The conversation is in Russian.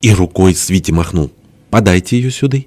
И рукой Свите махнул. «Подайте ее сюда».